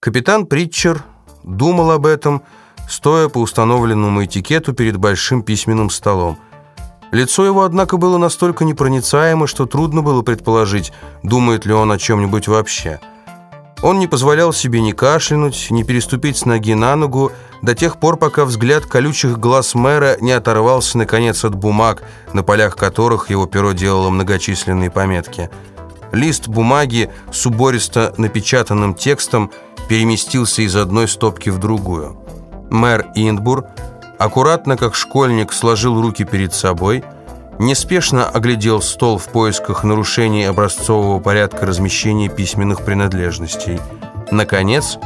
Капитан Притчер думал об этом, стоя по установленному этикету перед большим письменным столом. Лицо его, однако, было настолько непроницаемо, что трудно было предположить, думает ли он о чем-нибудь вообще. Он не позволял себе ни кашлянуть, ни переступить с ноги на ногу до тех пор, пока взгляд колючих глаз мэра не оторвался, наконец, от бумаг, на полях которых его перо делало многочисленные пометки. Лист бумаги с убористо напечатанным текстом – переместился из одной стопки в другую. Мэр Индбур аккуратно, как школьник, сложил руки перед собой, неспешно оглядел стол в поисках нарушений образцового порядка размещения письменных принадлежностей. Наконец,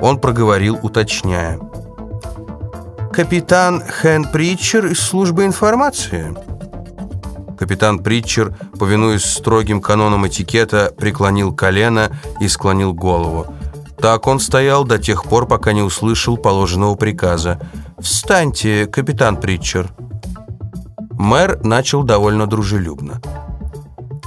он проговорил, уточняя. «Капитан Хэн Притчер из службы информации?» Капитан Притчер, повинуясь строгим канонам этикета, преклонил колено и склонил голову. Так он стоял до тех пор, пока не услышал положенного приказа. «Встаньте, капитан Притчер». Мэр начал довольно дружелюбно.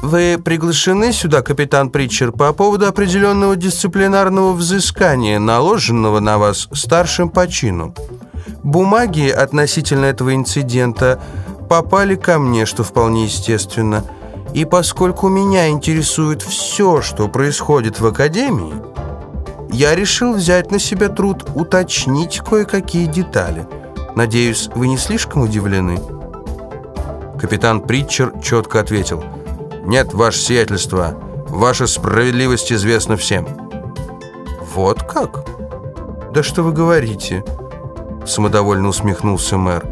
«Вы приглашены сюда, капитан Притчер, по поводу определенного дисциплинарного взыскания, наложенного на вас старшим по чину. Бумаги относительно этого инцидента попали ко мне, что вполне естественно. И поскольку меня интересует все, что происходит в Академии...» я решил взять на себя труд уточнить кое-какие детали. Надеюсь, вы не слишком удивлены?» Капитан Притчер четко ответил. «Нет, ваше сиятельство, ваша справедливость известна всем». «Вот как? Да что вы говорите?» Самодовольно усмехнулся мэр.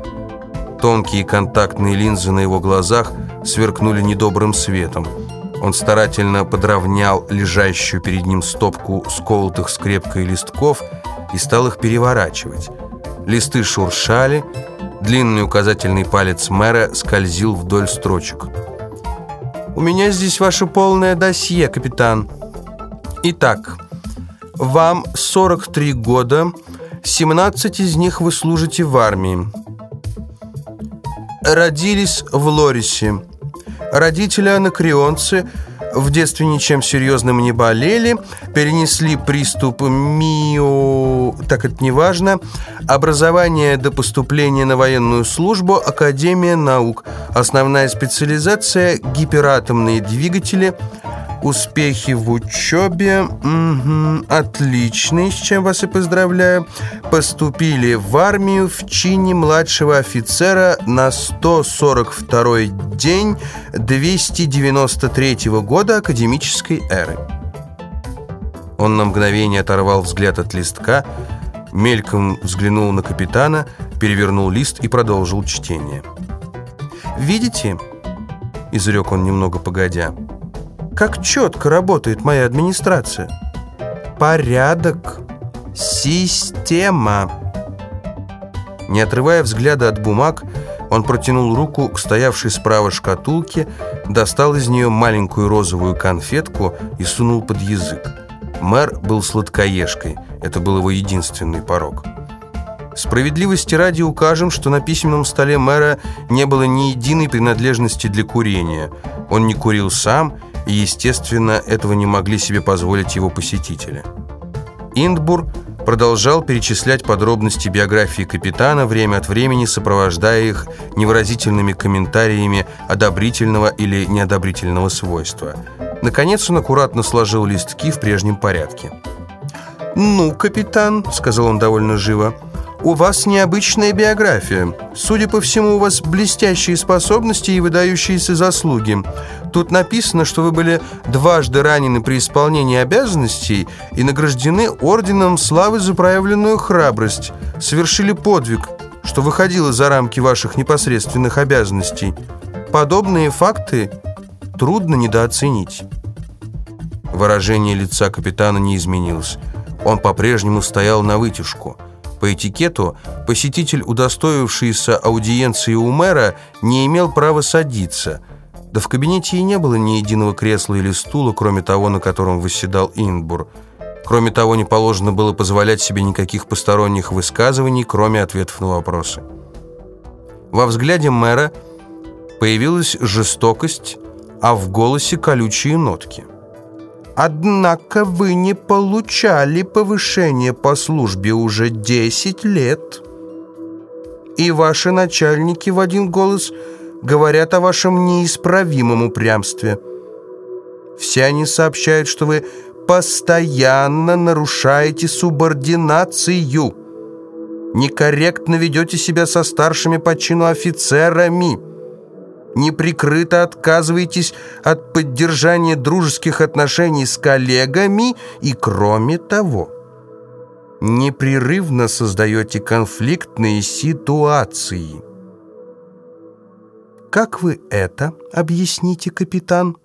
Тонкие контактные линзы на его глазах сверкнули недобрым светом. Он старательно подровнял лежащую перед ним стопку сколотых скрепкой листков и стал их переворачивать. Листы шуршали, длинный указательный палец мэра скользил вдоль строчек. «У меня здесь ваше полное досье, капитан. Итак, вам 43 года, 17 из них вы служите в армии. Родились в Лорисе». Родители анакреонцы в детстве ничем серьезным не болели, перенесли приступ мио... так это не важно. Образование до поступления на военную службу, Академия наук. Основная специализация – гиператомные двигатели – Успехи в учебе. Угу, отличные, с чем вас и поздравляю. Поступили в армию в чине младшего офицера на 142 день 293 года академической эры. Он на мгновение оторвал взгляд от листка, мельком взглянул на капитана, перевернул лист и продолжил чтение. «Видите?» – изрек он немного погодя – как четко работает моя администрация. Порядок. Система. Не отрывая взгляда от бумаг, он протянул руку к стоявшей справа шкатулке, достал из нее маленькую розовую конфетку и сунул под язык. Мэр был сладкоежкой. Это был его единственный порог. Справедливости ради укажем, что на письменном столе мэра не было ни единой принадлежности для курения. Он не курил сам и, естественно, этого не могли себе позволить его посетители. Индбур продолжал перечислять подробности биографии капитана, время от времени сопровождая их невыразительными комментариями одобрительного или неодобрительного свойства. Наконец он аккуратно сложил листки в прежнем порядке. «Ну, капитан», — сказал он довольно живо, — у вас необычная биография. Судя по всему, у вас блестящие способности и выдающиеся заслуги. Тут написано, что вы были дважды ранены при исполнении обязанностей и награждены орденом славы за проявленную храбрость. Совершили подвиг, что выходило за рамки ваших непосредственных обязанностей. Подобные факты трудно недооценить. Выражение лица капитана не изменилось. Он по-прежнему стоял на вытяжку – по этикету, посетитель, удостоившийся аудиенции у мэра, не имел права садиться. Да в кабинете и не было ни единого кресла или стула, кроме того, на котором восседал Инбур. Кроме того, не положено было позволять себе никаких посторонних высказываний, кроме ответов на вопросы. Во взгляде мэра появилась жестокость, а в голосе колючие нотки. Однако вы не получали повышение по службе уже 10 лет. И ваши начальники в один голос говорят о вашем неисправимом упрямстве. Все они сообщают, что вы постоянно нарушаете субординацию, некорректно ведете себя со старшими по чину офицерами, неприкрыто отказываетесь от поддержания дружеских отношений с коллегами и, кроме того, непрерывно создаете конфликтные ситуации. Как вы это объясните, капитан?